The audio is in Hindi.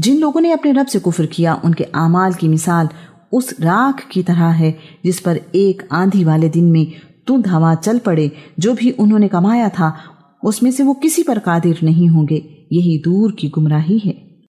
जिन लोगों ने अपने रब से कुफर किया, उनके आमाल की मिसाल उस राख की तरह है, जिस पर एक आंधी वाले दिन में तुंद हवा चल पड़े, जो भी उन्होंने कमाया था, उसमें से वो किसी पर कादिर नहीं होंगे। यही दूर की गुमराही है।